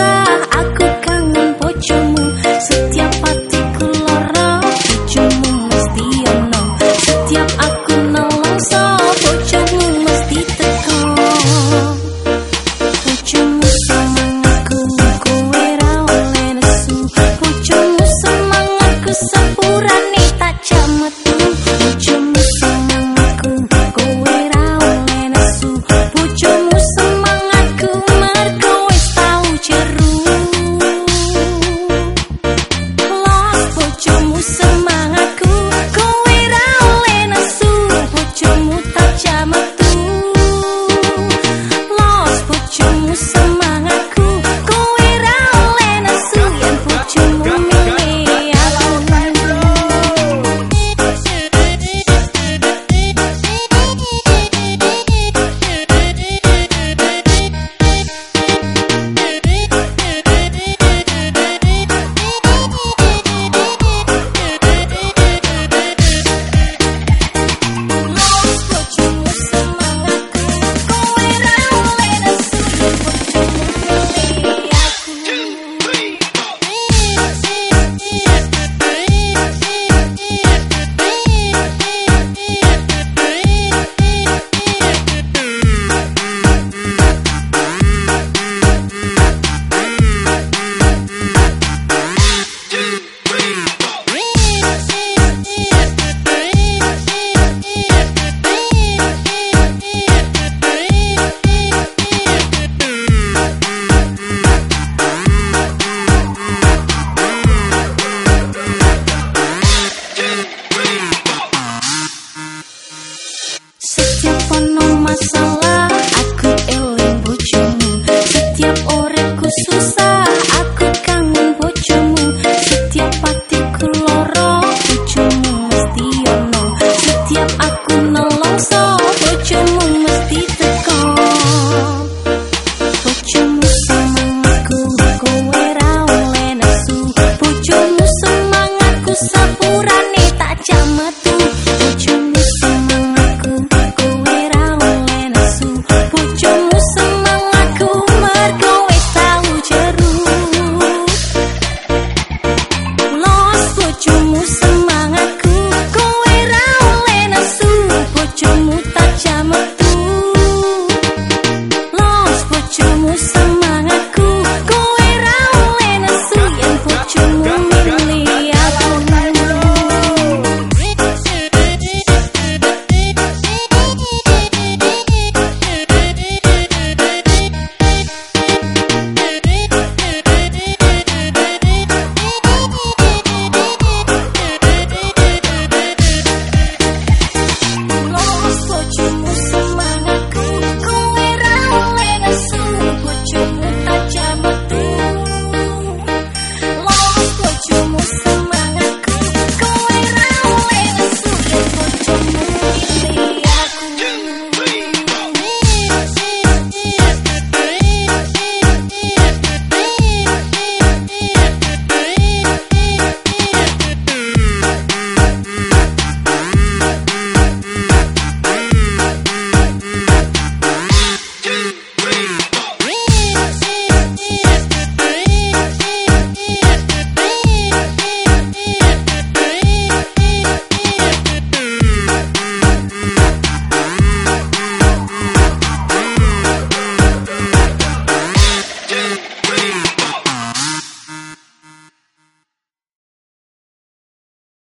Kenapa aku